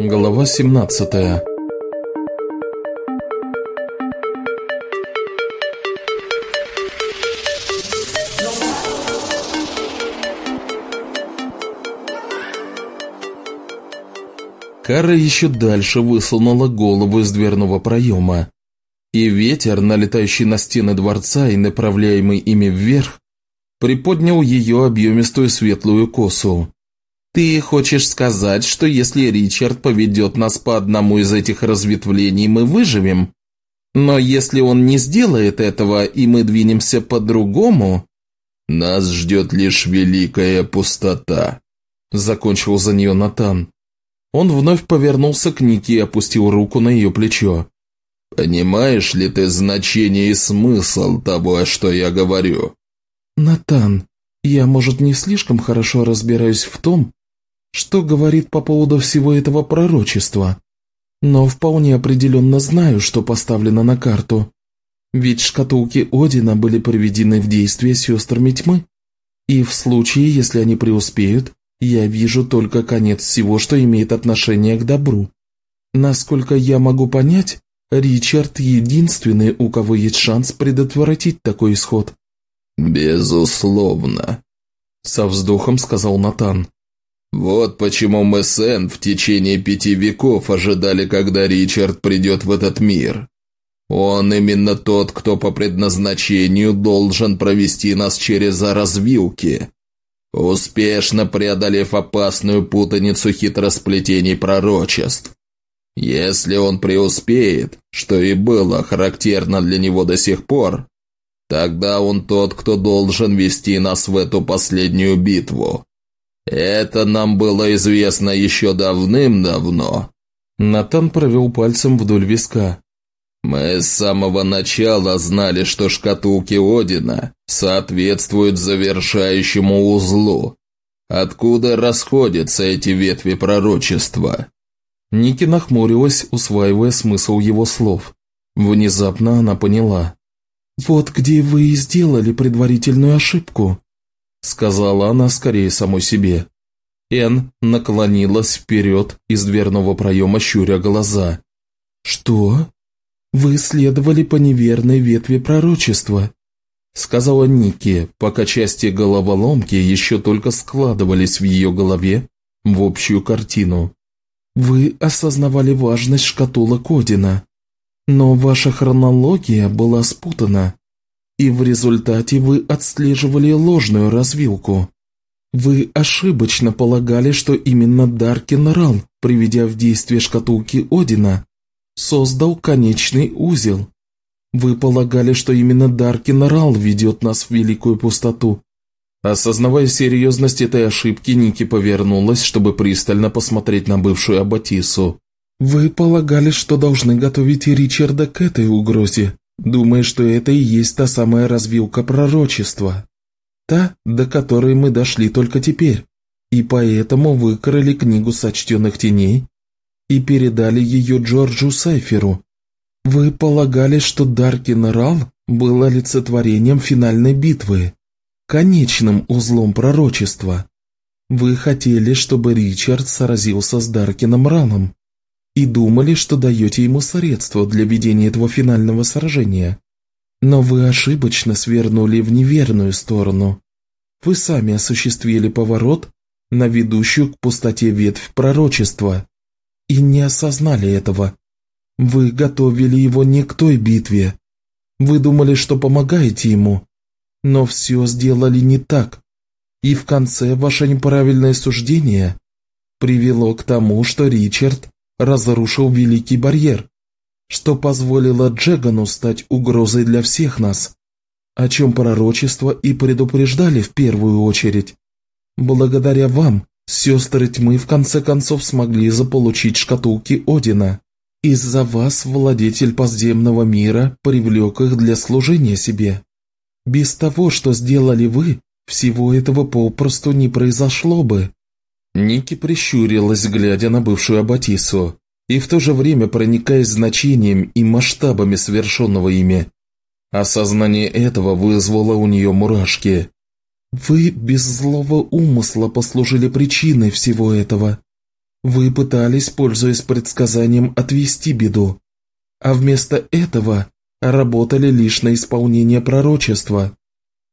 Глава 17 Кара еще дальше высунула голову из дверного проема, и ветер, налетающий на стены дворца и направляемый ими вверх, приподнял ее объемистую светлую косу. «Ты хочешь сказать, что если Ричард поведет нас по одному из этих разветвлений, мы выживем? Но если он не сделает этого, и мы двинемся по-другому...» «Нас ждет лишь великая пустота», – закончил за нее Натан. Он вновь повернулся к Нике и опустил руку на ее плечо. «Понимаешь ли ты значение и смысл того, что я говорю?» «Натан, я, может, не слишком хорошо разбираюсь в том, что говорит по поводу всего этого пророчества, но вполне определенно знаю, что поставлено на карту. Ведь шкатулки Одина были приведены в действие сестрами тьмы, и в случае, если они преуспеют, я вижу только конец всего, что имеет отношение к добру. Насколько я могу понять, Ричард единственный, у кого есть шанс предотвратить такой исход. «Безусловно», – со вздохом сказал Натан. «Вот почему мы с Энн в течение пяти веков ожидали, когда Ричард придет в этот мир. Он именно тот, кто по предназначению должен провести нас через развилки успешно преодолев опасную путаницу хитросплетений пророчеств. Если он преуспеет, что и было характерно для него до сих пор, тогда он тот, кто должен вести нас в эту последнюю битву. Это нам было известно еще давным-давно. Натан провел пальцем вдоль виска. Мы с самого начала знали, что шкатулки Одина соответствуют завершающему узлу. Откуда расходятся эти ветви пророчества? Ники нахмурилась, усваивая смысл его слов. Внезапно она поняла. «Вот где вы и сделали предварительную ошибку», — сказала она скорее самой себе. Эн наклонилась вперед из дверного проема, щуря глаза. «Что?» «Вы следовали по неверной ветви пророчества», – сказала Ники, пока части головоломки еще только складывались в ее голове в общую картину. «Вы осознавали важность шкатулок Одина, но ваша хронология была спутана, и в результате вы отслеживали ложную развилку. Вы ошибочно полагали, что именно Даркин приведя в действие шкатулки Одина, создал конечный узел. Вы полагали, что именно Даркин Рал ведет нас в великую пустоту. Осознавая серьезность этой ошибки, Ники повернулась, чтобы пристально посмотреть на бывшую Аббатису. «Вы полагали, что должны готовить Ричарда к этой угрозе, думая, что это и есть та самая развилка пророчества. Та, до которой мы дошли только теперь. И поэтому выкрали книгу сочтенных теней и передали ее Джорджу Сайферу. Вы полагали, что Даркин Рал был олицетворением финальной битвы, конечным узлом пророчества. Вы хотели, чтобы Ричард сразился с Даркином Ралом и думали, что даете ему средства для ведения этого финального сражения. Но вы ошибочно свернули в неверную сторону. Вы сами осуществили поворот на ведущую к пустоте ветвь пророчества и не осознали этого. Вы готовили его не к той битве. Вы думали, что помогаете ему, но все сделали не так. И в конце ваше неправильное суждение привело к тому, что Ричард разрушил Великий Барьер, что позволило Джегану стать угрозой для всех нас, о чем пророчество и предупреждали в первую очередь. Благодаря вам Сестры тьмы в конце концов смогли заполучить шкатулки Одина. Из-за вас владетель подземного мира привлек их для служения себе. Без того, что сделали вы, всего этого попросту не произошло бы». Ники прищурилась, глядя на бывшую Аббатису, и в то же время проникаясь значением и масштабами совершенного ими. Осознание этого вызвало у нее мурашки. Вы без злого умысла послужили причиной всего этого. Вы пытались, пользуясь предсказанием, отвести беду, а вместо этого работали лишь на исполнение пророчества.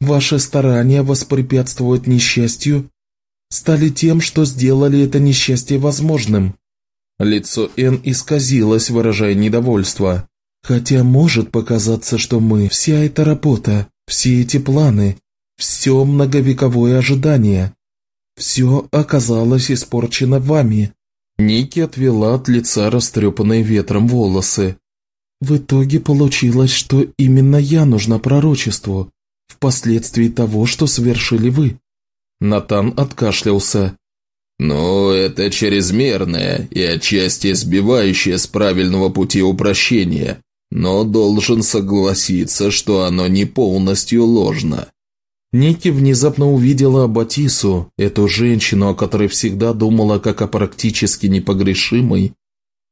Ваши старания воспрепятствовать несчастью стали тем, что сделали это несчастье возможным. Лицо Н исказилось, выражая недовольство. Хотя может показаться, что мы, вся эта работа, все эти планы, все многовековое ожидание, все оказалось испорчено вами. Ники отвела от лица растрепанные ветром волосы. В итоге получилось, что именно я нужна пророчеству, впоследствии того, что совершили вы. Натан откашлялся. «Ну, это чрезмерное и отчасти сбивающее с правильного пути упрощение, но должен согласиться, что оно не полностью ложно». Ники внезапно увидела Батису, эту женщину, о которой всегда думала как о практически непогрешимой,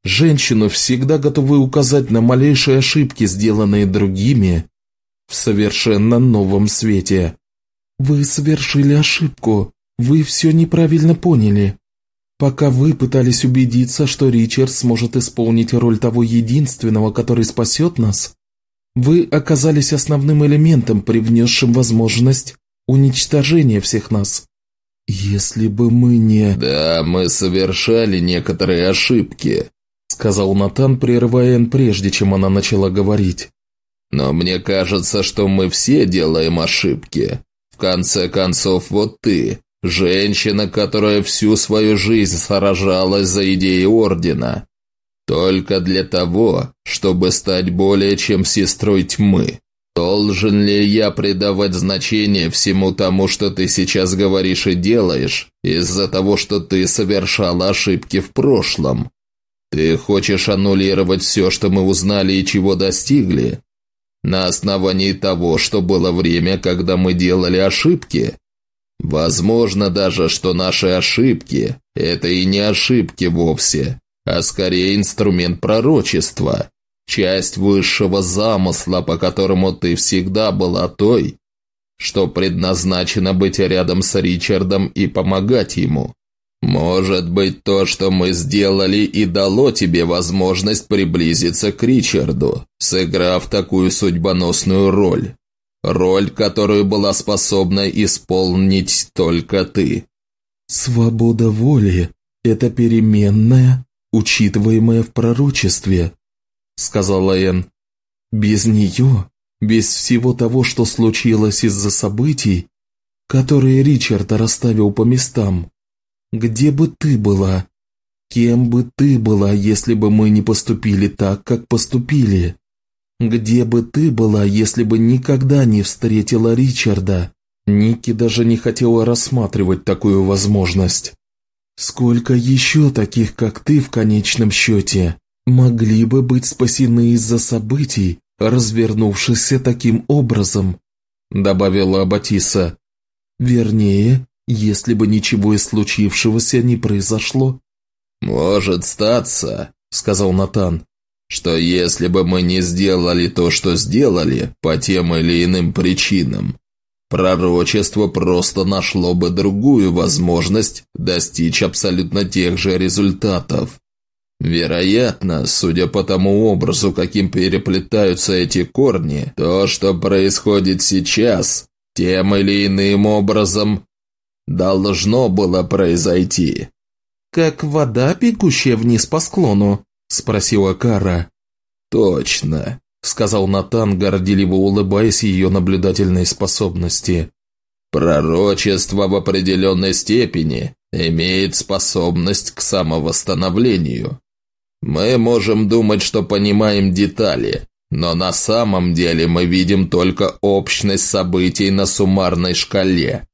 женщину, всегда готовую указать на малейшие ошибки, сделанные другими, в совершенно новом свете. «Вы совершили ошибку, вы все неправильно поняли. Пока вы пытались убедиться, что Ричард сможет исполнить роль того единственного, который спасет нас, вы оказались основным элементом, привнесшим возможность уничтожения всех нас. Если бы мы не... Да, мы совершали некоторые ошибки, сказал Натан, прерывая Энн прежде, чем она начала говорить. Но мне кажется, что мы все делаем ошибки. Конце концов, вот ты, женщина, которая всю свою жизнь сражалась за идеи Ордена, только для того, чтобы стать более чем сестрой тьмы. Должен ли я придавать значение всему тому, что ты сейчас говоришь и делаешь, из-за того, что ты совершала ошибки в прошлом? Ты хочешь аннулировать все, что мы узнали и чего достигли? На основании того, что было время, когда мы делали ошибки? Возможно даже, что наши ошибки – это и не ошибки вовсе, а скорее инструмент пророчества, часть высшего замысла, по которому ты всегда была той, что предназначена быть рядом с Ричардом и помогать ему. Может быть, то, что мы сделали, и дало тебе возможность приблизиться к Ричарду, сыграв такую судьбоносную роль. Роль, которую была способна исполнить только ты. Свобода воли – это переменная, учитываемая в пророчестве, сказала Энн. Без нее, без всего того, что случилось из-за событий, которые Ричард расставил по местам, где бы ты была? Кем бы ты была, если бы мы не поступили так, как поступили? Где бы ты была, если бы никогда не встретила Ричарда? Ники даже не хотела рассматривать такую возможность. Сколько еще таких, как ты, в конечном счете, могли бы быть спасены из-за событий, развернувшихся таким образом, добавила Аббатиса. Вернее, если бы ничего из случившегося не произошло. «Может статься», — сказал Натан, «что если бы мы не сделали то, что сделали, по тем или иным причинам, Пророчество просто нашло бы другую возможность достичь абсолютно тех же результатов. Вероятно, судя по тому образу, каким переплетаются эти корни, то, что происходит сейчас, тем или иным образом должно было произойти. «Как вода, бегущая вниз по склону?» – спросила Кара. «Точно. – сказал Натан, горделиво улыбаясь ее наблюдательной способности. «Пророчество в определенной степени имеет способность к самовосстановлению. Мы можем думать, что понимаем детали, но на самом деле мы видим только общность событий на суммарной шкале.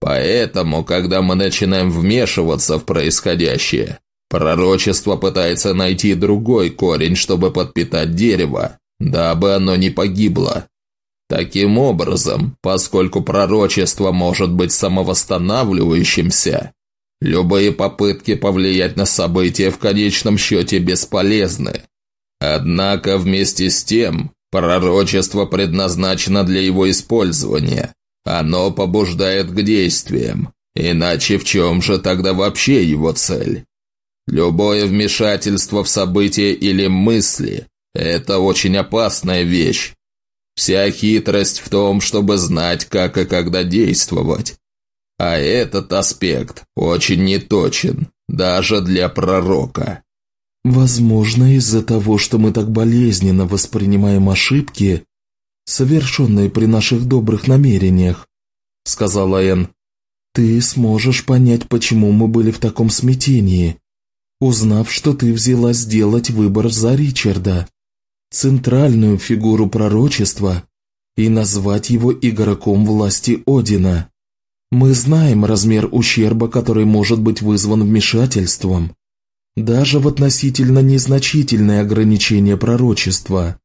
Поэтому, когда мы начинаем вмешиваться в происходящее, пророчество пытается найти другой корень, чтобы подпитать дерево, дабы оно не погибло. Таким образом, поскольку пророчество может быть самовосстанавливающимся, любые попытки повлиять на события в конечном счете бесполезны. Однако вместе с тем, пророчество предназначено для его использования, Оно побуждает к действиям. Иначе в чем же тогда вообще его цель? Любое вмешательство в события или мысли – это очень опасная вещь. Вся хитрость в том, чтобы знать, как и когда действовать. А этот аспект очень неточен, даже для пророка. Возможно, из-за того, что мы так болезненно воспринимаем ошибки, совершенные при наших добрых намерениях, сказала Энн. Ты сможешь понять, почему мы были в таком смятении, узнав, что ты взялась сделать выбор за Ричарда, центральную фигуру пророчества, и назвать его игроком власти Одина. Мы знаем размер ущерба, который может быть вызван вмешательством, даже в относительно незначительные ограничения пророчества.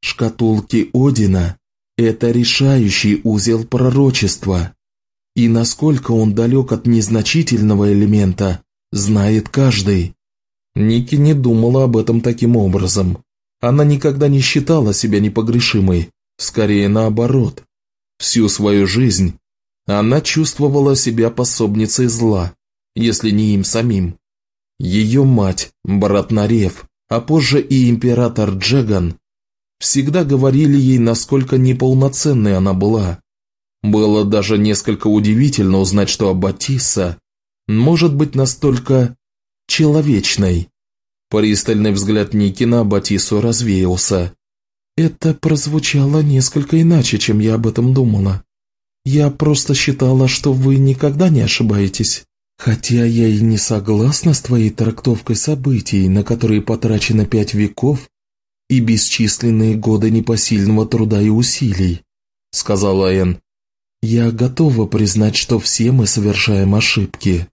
Шкатулки Одина – это решающий узел пророчества. И насколько он далек от незначительного элемента, знает каждый. Ники не думала об этом таким образом. Она никогда не считала себя непогрешимой, скорее наоборот. Всю свою жизнь она чувствовала себя пособницей зла, если не им самим. Ее мать, брат Нарев, а позже и император Джеган всегда говорили ей, насколько неполноценной она была. Было даже несколько удивительно узнать, что Аббатиса может быть настолько человечной. Пристальный взгляд Ники на Аббатису развеялся. Это прозвучало несколько иначе, чем я об этом думала. Я просто считала, что вы никогда не ошибаетесь. Хотя я и не согласна с твоей трактовкой событий, на которые потрачено пять веков и бесчисленные годы непосильного труда и усилий, сказала Энн. Я готова признать, что все мы совершаем ошибки.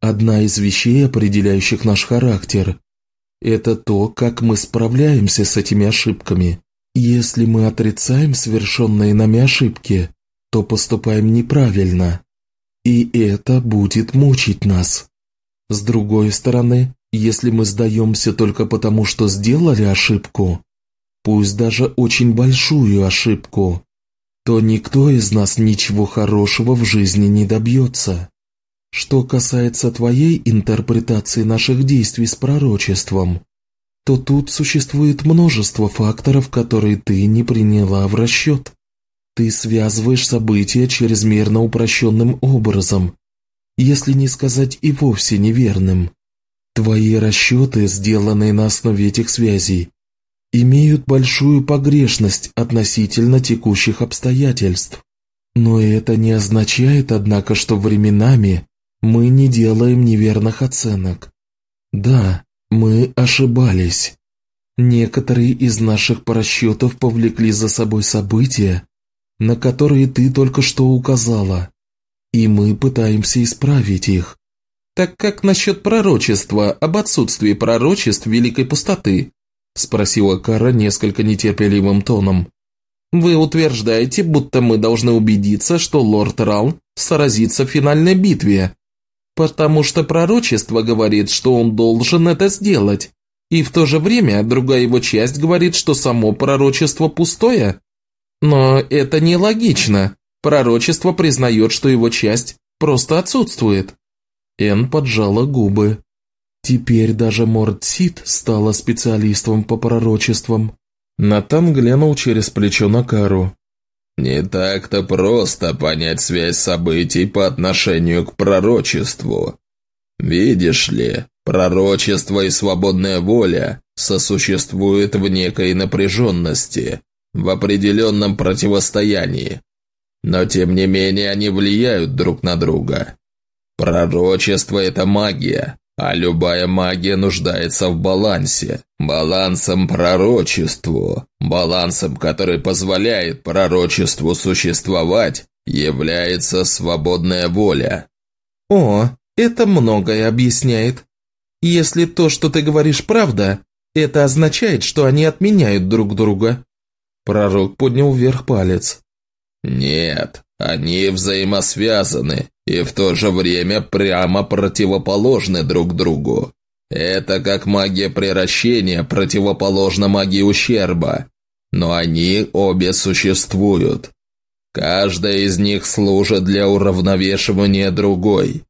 Одна из вещей, определяющих наш характер, это то, как мы справляемся с этими ошибками. Если мы отрицаем совершенные нами ошибки, то поступаем неправильно. И это будет мучить нас. С другой стороны, если мы сдаемся только потому, что сделали ошибку, пусть даже очень большую ошибку, то никто из нас ничего хорошего в жизни не добьется. Что касается твоей интерпретации наших действий с пророчеством, то тут существует множество факторов, которые ты не приняла в расчет. Ты связываешь события чрезмерно упрощенным образом, если не сказать и вовсе неверным. Твои расчеты, сделанные на основе этих связей, имеют большую погрешность относительно текущих обстоятельств. Но это не означает, однако, что временами мы не делаем неверных оценок. Да, мы ошибались. Некоторые из наших просчетов повлекли за собой события, на которые ты только что указала, и мы пытаемся исправить их. Так как насчет пророчества об отсутствии пророчеств великой пустоты? Спросила Кара несколько нетерпеливым тоном. Вы утверждаете, будто мы должны убедиться, что лорд Рал сразится в финальной битве, потому что пророчество говорит, что он должен это сделать, и в то же время другая его часть говорит, что само пророчество пустое. Но это нелогично. Пророчество признает, что его часть просто отсутствует. Эн поджала губы. Теперь даже Мордсит стала специалистом по пророчествам. Натан глянул через плечо на Кару. «Не так-то просто понять связь событий по отношению к пророчеству. Видишь ли, пророчество и свободная воля сосуществуют в некой напряженности, в определенном противостоянии. Но тем не менее они влияют друг на друга. Пророчество – это магия, а любая магия нуждается в балансе. Балансом пророчеству, балансом, который позволяет пророчеству существовать, является свободная воля. О, это многое объясняет. Если то, что ты говоришь, правда, это означает, что они отменяют друг друга. Пророк поднял вверх палец. «Нет, они взаимосвязаны и в то же время прямо противоположны друг другу. Это как магия приращения противоположна магии ущерба, но они обе существуют». Каждая из них служит для уравновешивания другой.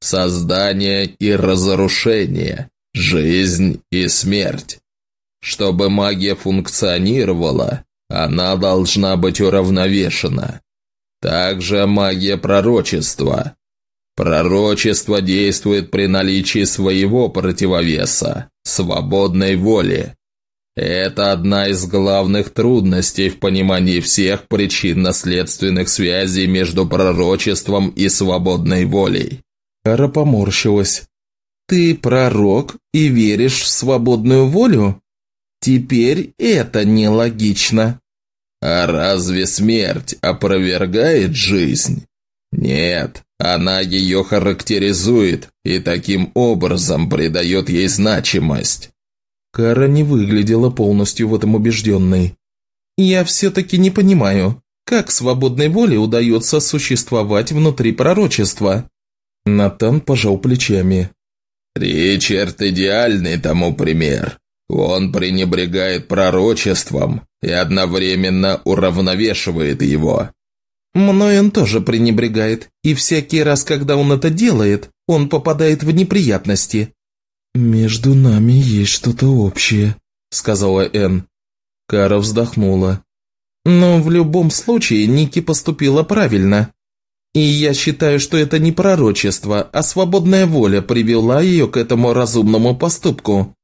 Создание и разрушение, жизнь и смерть. Чтобы магия функционировала, она должна быть уравновешена. Также магия пророчества. Пророчество действует при наличии своего противовеса – свободной воли. Это одна из главных трудностей в понимании всех причинно-следственных связей между пророчеством и свободной волей. Кара поморщилась. «Ты пророк и веришь в свободную волю? Теперь это нелогично». «А разве смерть опровергает жизнь?» «Нет, она ее характеризует и таким образом придает ей значимость». Кара не выглядела полностью в этом убежденной. «Я все-таки не понимаю, как свободной воле удается существовать внутри пророчества?» Натан пожал плечами. «Ричард идеальный тому пример. Он пренебрегает пророчеством и одновременно уравновешивает его. Мной он тоже пренебрегает, и всякий раз, когда он это делает, он попадает в неприятности. «Между нами есть что-то общее», — сказала Энн. Кара вздохнула. «Но в любом случае Ники поступила правильно. И я считаю, что это не пророчество, а свободная воля привела ее к этому разумному поступку.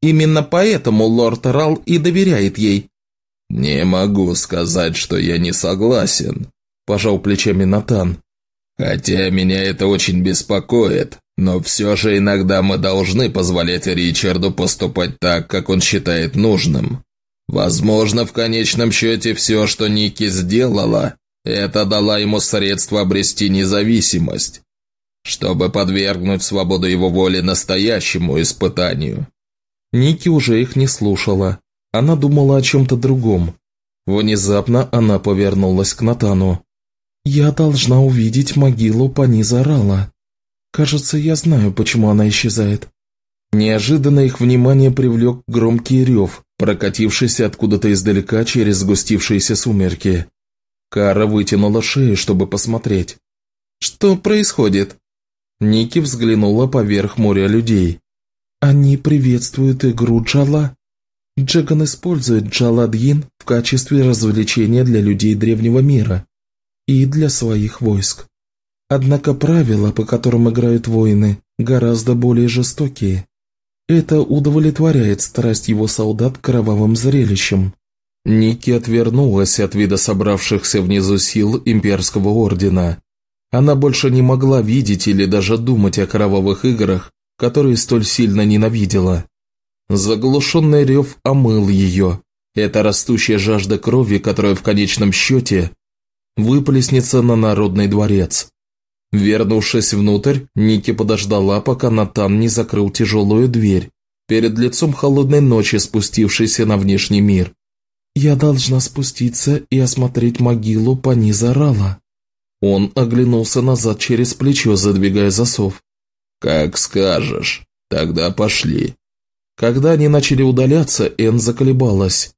Именно поэтому лорд Рал и доверяет ей». «Не могу сказать, что я не согласен», – пожал плечами Натан. «Хотя меня это очень беспокоит, но все же иногда мы должны позволять Ричарду поступать так, как он считает нужным. Возможно, в конечном счете все, что Ники сделала, это дала ему средство обрести независимость, чтобы подвергнуть свободу его воли настоящему испытанию. Ники уже их не слушала. Она думала о чем-то другом. Внезапно она повернулась к Натану. «Я должна увидеть могилу Паниза Рала. Кажется, я знаю, почему она исчезает». Неожиданно их внимание привлек громкий рев, прокатившийся откуда-то издалека через сгустившиеся сумерки. Кара вытянула шею, чтобы посмотреть. «Что происходит?» Ники взглянула поверх моря людей. Они приветствуют игру Джала. Джеган использует Джаладьин в качестве развлечения для людей древнего мира и для своих войск. Однако правила, по которым играют воины, гораздо более жестокие. Это удовлетворяет страсть его солдат кровавым зрелищам. Ники отвернулась от вида собравшихся внизу сил имперского ордена. Она больше не могла видеть или даже думать о кровавых играх, которые столь сильно ненавидела. Заглушенный рев омыл ее. Это растущая жажда крови, которая в конечном счете выплеснется на Народный дворец. Вернувшись внутрь, Ники подождала, пока Натан не закрыл тяжелую дверь, перед лицом холодной ночи, спустившейся на внешний мир. «Я должна спуститься и осмотреть могилу Паниза Рала». Он оглянулся назад через плечо, задвигая засов. «Как скажешь. Тогда пошли». Когда они начали удаляться, Энн заколебалась.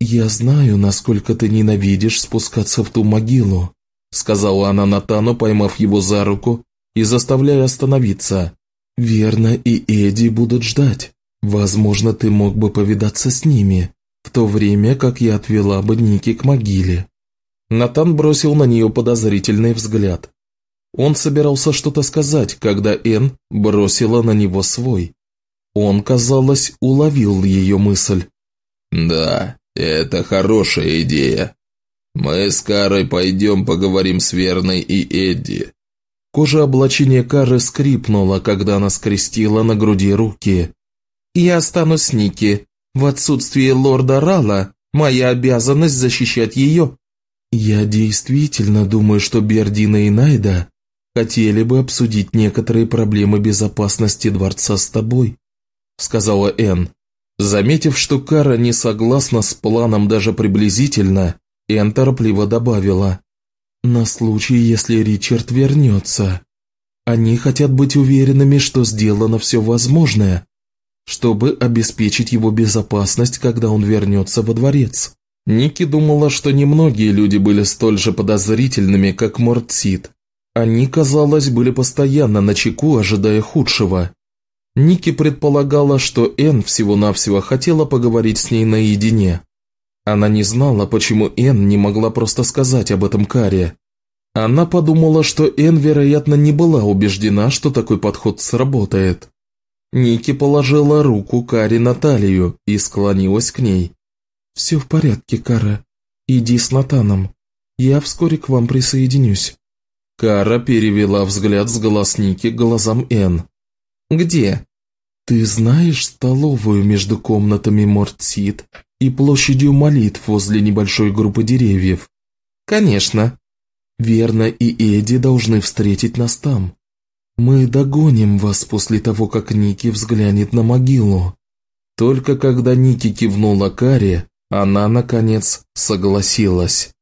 «Я знаю, насколько ты ненавидишь спускаться в ту могилу», сказала она Натану, поймав его за руку и заставляя остановиться. «Верно, и Эдди будут ждать. Возможно, ты мог бы повидаться с ними, в то время как я отвела бы Ники к могиле». Натан бросил на нее подозрительный взгляд. Он собирался что-то сказать, когда Эн бросила на него свой. Он, казалось, уловил ее мысль. «Да, это хорошая идея. Мы с Карой пойдем поговорим с Верной и Эдди». Кожа облачения Кары скрипнула, когда она скрестила на груди руки. «Я останусь с Ники. В отсутствие лорда Рала моя обязанность защищать ее». «Я действительно думаю, что Бердина и Найда хотели бы обсудить некоторые проблемы безопасности дворца с тобой», – сказала Энн. Заметив, что Кара не согласна с планом даже приблизительно, Энн торопливо добавила. «На случай, если Ричард вернется. Они хотят быть уверенными, что сделано все возможное, чтобы обеспечить его безопасность, когда он вернется во дворец». Ники думала, что немногие люди были столь же подозрительными, как Мортсид. Они, казалось, были постоянно на чеку, ожидая худшего. Ники предполагала, что Энн всего-навсего хотела поговорить с ней наедине. Она не знала, почему Энн не могла просто сказать об этом Каре. Она подумала, что Энн, вероятно, не была убеждена, что такой подход сработает. Ники положила руку Каре на талию и склонилась к ней. «Все в порядке, Кара. Иди с Натаном. Я вскоре к вам присоединюсь». Кара перевела взгляд с глаз Ники к глазам Энн. «Где?» «Ты знаешь столовую между комнатами Мортсид и площадью молитв возле небольшой группы деревьев?» «Конечно». «Верно, и Эдди должны встретить нас там. Мы догоним вас после того, как Ники взглянет на могилу». Только когда Ники кивнула Каре, она, наконец, согласилась.